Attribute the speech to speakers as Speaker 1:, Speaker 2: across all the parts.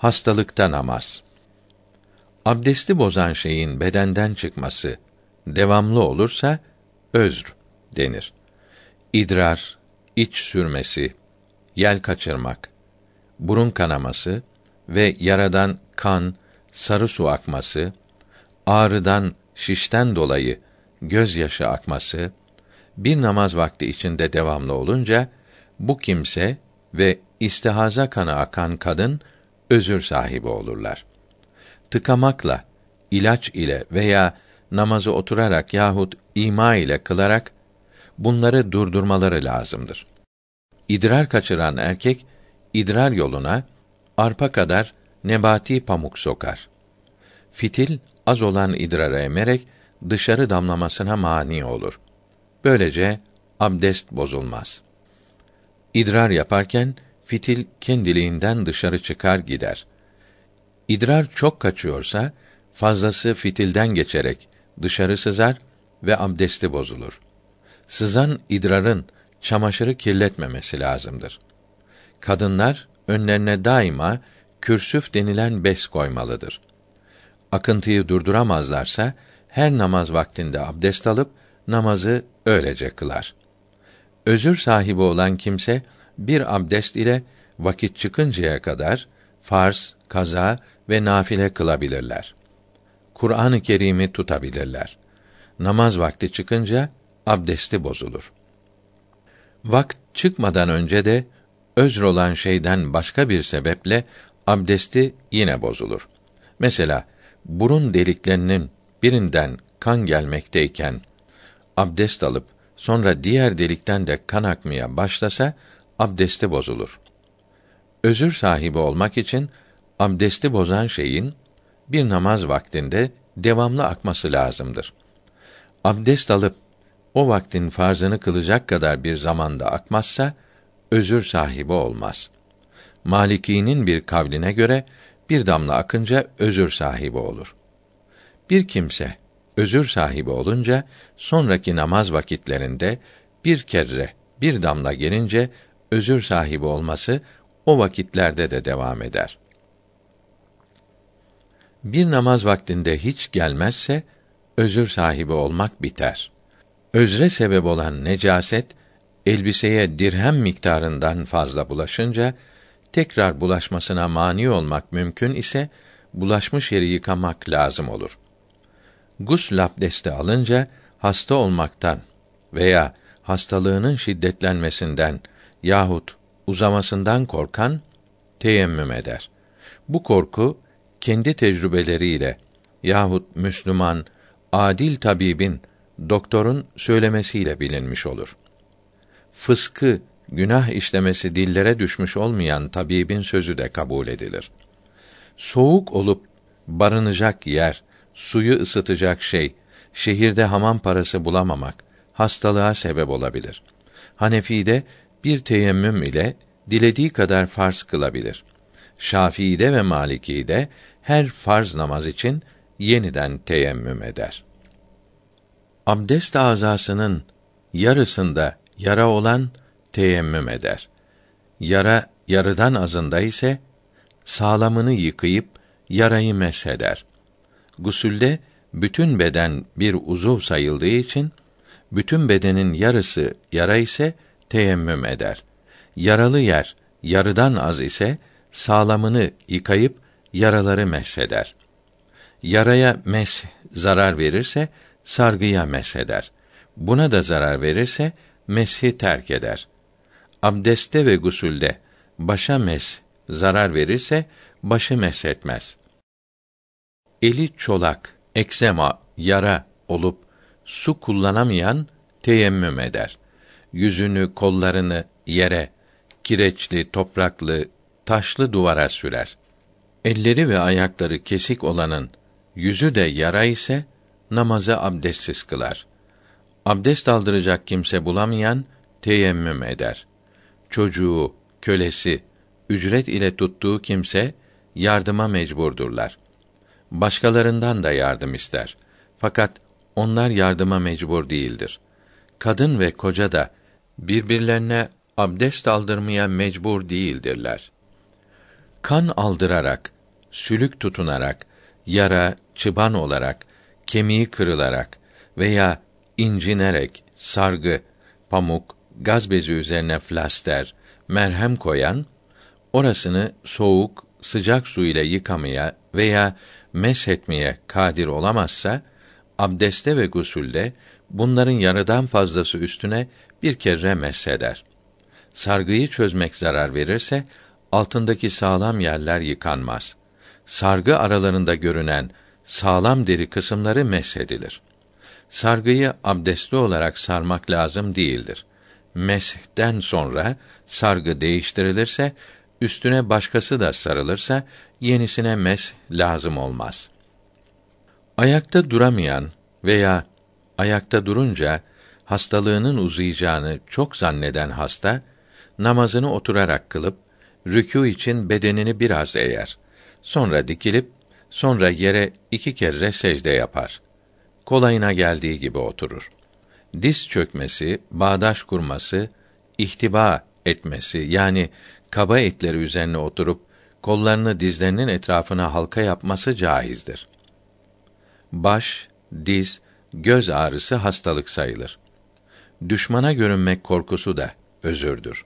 Speaker 1: Hastalıkta namaz. Abdesti bozan şeyin bedenden çıkması devamlı olursa özr denir. İdrar, iç sürmesi, yel kaçırmak, burun kanaması ve yaradan kan, sarı su akması, ağrıdan, şişten dolayı gözyaşı akması bir namaz vakti içinde devamlı olunca bu kimse ve istihaza kanı akan kadın özür sahibi olurlar. Tıkamakla, ilaç ile veya namazı oturarak yahut ima ile kılarak bunları durdurmaları lazımdır. İdrar kaçıran erkek idrar yoluna arpa kadar nebati pamuk sokar. Fitil az olan idrarı emerek dışarı damlamasına mani olur. Böylece abdest bozulmaz. İdrar yaparken fitil kendiliğinden dışarı çıkar gider. İdrar çok kaçıyorsa fazlası fitilden geçerek dışarı sızar ve abdesti bozulur. Sızan idrarın çamaşırı kirletmemesi lazımdır. Kadınlar önlerine daima kürsüf denilen bez koymalıdır. Akıntıyı durduramazlarsa her namaz vaktinde abdest alıp namazı öylece kılar. Özür sahibi olan kimse bir abdest ile vakit çıkıncaya kadar farz, kaza ve nafile kılabilirler. Kur'an-ı Kerim'i tutabilirler. Namaz vakti çıkınca abdesti bozulur. Vakt çıkmadan önce de özr olan şeyden başka bir sebeple abdesti yine bozulur. Mesela burun deliklerinin birinden kan gelmekteyken abdest alıp sonra diğer delikten de kan akmaya başlasa abdesti bozulur. Özür sahibi olmak için abdesti bozan şeyin bir namaz vaktinde devamlı akması lazımdır. Abdest alıp o vaktin farzını kılacak kadar bir zamanda akmazsa özür sahibi olmaz. Maliki'nin bir kavline göre bir damla akınca özür sahibi olur. Bir kimse özür sahibi olunca sonraki namaz vakitlerinde bir kere bir damla gelince özür sahibi olması o vakitlerde de devam eder. Bir namaz vaktinde hiç gelmezse özür sahibi olmak biter. Özre sebep olan necaset elbiseye dirhem miktarından fazla bulaşınca tekrar bulaşmasına mani olmak mümkün ise bulaşmış yeri yıkamak lazım olur. Gusl abdesti alınca hasta olmaktan veya hastalığının şiddetlenmesinden yahut uzamasından korkan teyemmüm eder. Bu korku kendi tecrübeleriyle yahut Müslüman adil tabibin doktorun söylemesiyle bilinmiş olur. Fıskı günah işlemesi dillere düşmüş olmayan tabibin sözü de kabul edilir. Soğuk olup barınacak yer, suyu ısıtacak şey, şehirde hamam parası bulamamak hastalığa sebep olabilir. Hanefi'de bir teyemmüm ile dilediği kadar farz kılabilir. Şafii'de ve Maliki'de her farz namaz için yeniden teyemmüm eder. Abdest azasının yarısında yara olan teyemmüm eder. Yara yarıdan azında ise sağlamını yıkayıp yarayı mesheder. Gusülde bütün beden bir uzuv sayıldığı için bütün bedenin yarısı yara ise teyemmüm eder. Yaralı yer yarıdan az ise sağlamını yıkayıp yaraları mesheder. Yaraya mes zarar verirse sargıya mesheder. Buna da zarar verirse meshi terk eder. Abdeste ve gusülde başa mes zarar verirse başı meshetmez. Eli çolak, eksema, yara olup su kullanamayan teyemmüm eder. Yüzünü, kollarını yere, kireçli, topraklı, taşlı duvara sürer. Elleri ve ayakları kesik olanın yüzü de yara ise namazı abdestsiz kılar. Abdest aldıracak kimse bulamayan teyemmüm eder. Çocuğu, kölesi, ücret ile tuttuğu kimse yardıma mecburdurlar. Başkalarından da yardım ister. Fakat onlar yardıma mecbur değildir. Kadın ve koca da birbirlerine abdest aldırmaya mecbur değildirler. kan aldırarak, sülük tutunarak, yara, çıban olarak, kemiği kırılarak veya incinerek sargı, pamuk, gaz bezi üzerine flaster, merhem koyan, orasını soğuk, sıcak su ile yıkamaya veya meshetmeye kadir olamazsa, abdeste ve gusülde bunların yarıdan fazlası üstüne bir kere mesheder. Sargıyı çözmek zarar verirse, altındaki sağlam yerler yıkanmaz. Sargı aralarında görünen sağlam deri kısımları meshedilir. Sargıyı abdestli olarak sarmak lazım değildir. Meshden sonra sargı değiştirilirse, üstüne başkası da sarılırsa yenisine mes lazım olmaz. Ayakta duramayan veya ayakta durunca hastalığının uzayacağını çok zanneden hasta namazını oturarak kılıp rükû için bedenini biraz eğer. Sonra dikilip sonra yere iki kere secde yapar. Kolayına geldiği gibi oturur. Diz çökmesi, bağdaş kurması, ihtiba etmesi yani kaba etleri üzerine oturup kollarını dizlerinin etrafına halka yapması caizdir. Baş, diz, göz ağrısı hastalık sayılır. Düşmana görünmek korkusu da özürdür.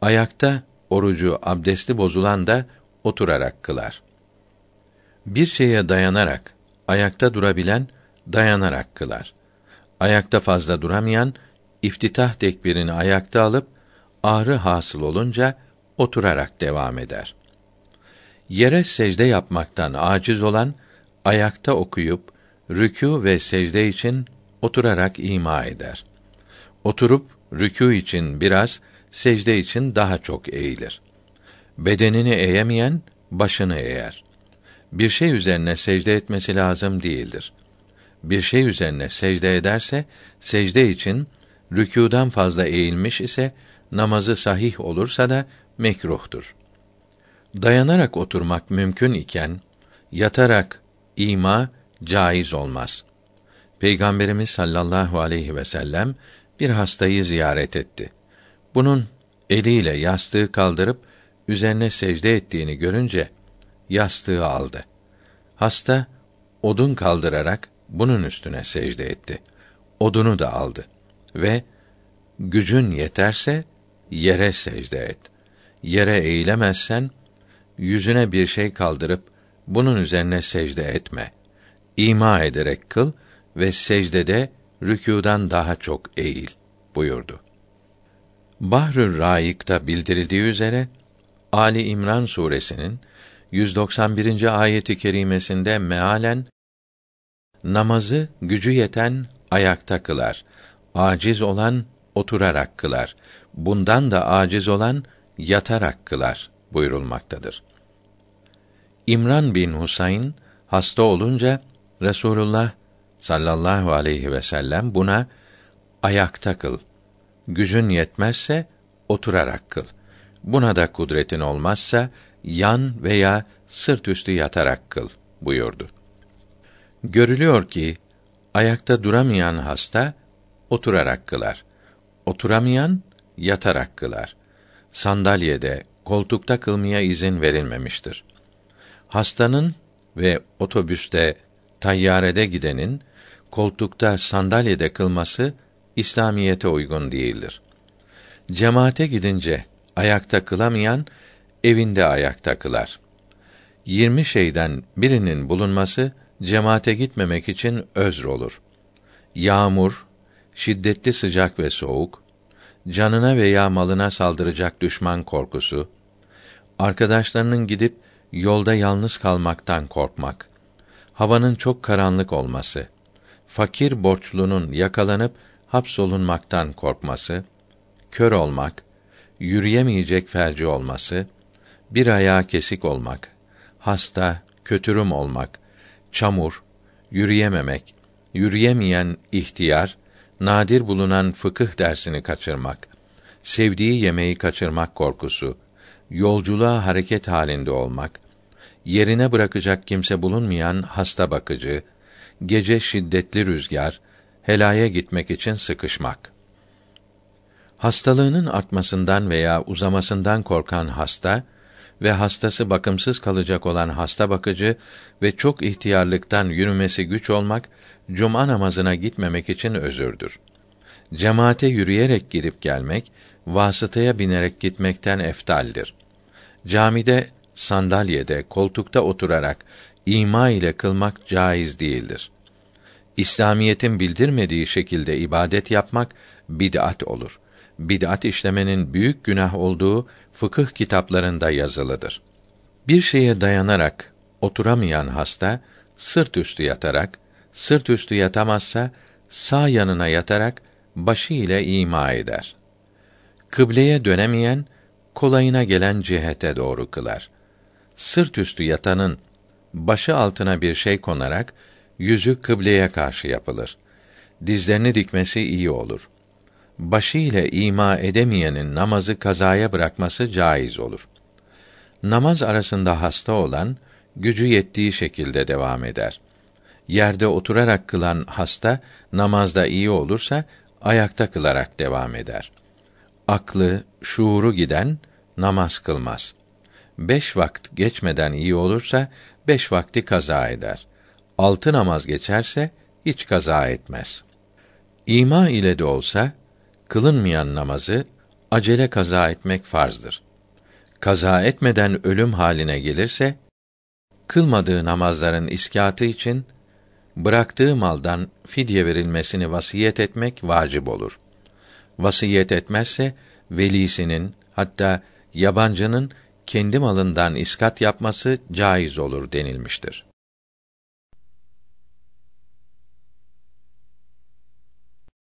Speaker 1: Ayakta orucu abdesti bozulan da oturarak kılar. Bir şeye dayanarak ayakta durabilen dayanarak kılar. Ayakta fazla duramayan iftitah tekbirini ayakta alıp ağrı hasıl olunca oturarak devam eder. Yere secde yapmaktan aciz olan ayakta okuyup rükû ve secde için oturarak ima eder. Oturup rükû için biraz, secde için daha çok eğilir. Bedenini eğemeyen başını eğer. Bir şey üzerine secde etmesi lazım değildir. Bir şey üzerine secde ederse secde için rükûdan fazla eğilmiş ise namazı sahih olursa da mekruhtur. Dayanarak oturmak mümkün iken yatarak ima caiz olmaz. Peygamberimiz sallallahu aleyhi ve sellem bir hastayı ziyaret etti. Bunun eliyle yastığı kaldırıp üzerine secde ettiğini görünce yastığı aldı. Hasta odun kaldırarak bunun üstüne secde etti. Odunu da aldı ve gücün yeterse yere secde et. Yere eğilemezsen yüzüne bir şey kaldırıp bunun üzerine secde etme. İma ederek kıl ve secdede rükûdan daha çok eğil buyurdu. Bahrül Raik'ta bildirildiği üzere Ali İmran suresinin 191. ayeti kerimesinde mealen namazı gücü yeten ayakta kılar, aciz olan oturarak kılar. Bundan da aciz olan yatarak kılar buyurulmaktadır. İmran bin Husayn hasta olunca Resulullah sallallahu aleyhi ve sellem buna ayakta kıl. Gücün yetmezse oturarak kıl. Buna da kudretin olmazsa yan veya sırt üstü yatarak kıl buyurdu. Görülüyor ki ayakta duramayan hasta oturarak kılar. Oturamayan yatarak kılar. Sandalyede, koltukta kılmaya izin verilmemiştir. Hastanın ve otobüste, tayyarede gidenin koltukta, sandalyede kılması İslamiyete uygun değildir. Cemaate gidince ayakta kılamayan evinde ayakta kılar. Yirmi şeyden birinin bulunması cemaate gitmemek için özr olur. Yağmur, şiddetli sıcak ve soğuk, canına veya malına saldıracak düşman korkusu, arkadaşlarının gidip yolda yalnız kalmaktan korkmak, havanın çok karanlık olması, fakir borçlunun yakalanıp hapsolunmaktan korkması, kör olmak, yürüyemeyecek felci olması, bir ayağı kesik olmak, hasta, kötürüm olmak, çamur, yürüyememek, yürüyemeyen ihtiyar, nadir bulunan fıkıh dersini kaçırmak, sevdiği yemeği kaçırmak korkusu, yolculuğa hareket halinde olmak, yerine bırakacak kimse bulunmayan hasta bakıcı, gece şiddetli rüzgar, helaya gitmek için sıkışmak. Hastalığının artmasından veya uzamasından korkan hasta ve hastası bakımsız kalacak olan hasta bakıcı ve çok ihtiyarlıktan yürümesi güç olmak cuma namazına gitmemek için özürdür. Cemaate yürüyerek girip gelmek vasıtaya binerek gitmekten eftaldir. Camide sandalyede, koltukta oturarak ima ile kılmak caiz değildir. İslamiyetin bildirmediği şekilde ibadet yapmak bid'at olur. Bid'at işlemenin büyük günah olduğu fıkıh kitaplarında yazılıdır. Bir şeye dayanarak oturamayan hasta sırt üstü yatarak, sırt üstü yatamazsa sağ yanına yatarak başı ile ima eder. Kıbleye dönemeyen kolayına gelen cihete doğru kılar. Sırt üstü yatanın başı altına bir şey konarak yüzü kıbleye karşı yapılır. Dizlerini dikmesi iyi olur. Başı ile ima edemeyenin namazı kazaya bırakması caiz olur. Namaz arasında hasta olan gücü yettiği şekilde devam eder. Yerde oturarak kılan hasta namazda iyi olursa ayakta kılarak devam eder. Aklı, şuuru giden namaz kılmaz. Beş vakt geçmeden iyi olursa beş vakti kaza eder. Altı namaz geçerse hiç kaza etmez. İma ile de olsa kılınmayan namazı acele kaza etmek farzdır. Kaza etmeden ölüm haline gelirse kılmadığı namazların iskatı için bıraktığı maldan fidye verilmesini vasiyet etmek vacip olur. Vasiyet etmezse velisinin hatta yabancının kendi malından iskat yapması caiz olur denilmiştir.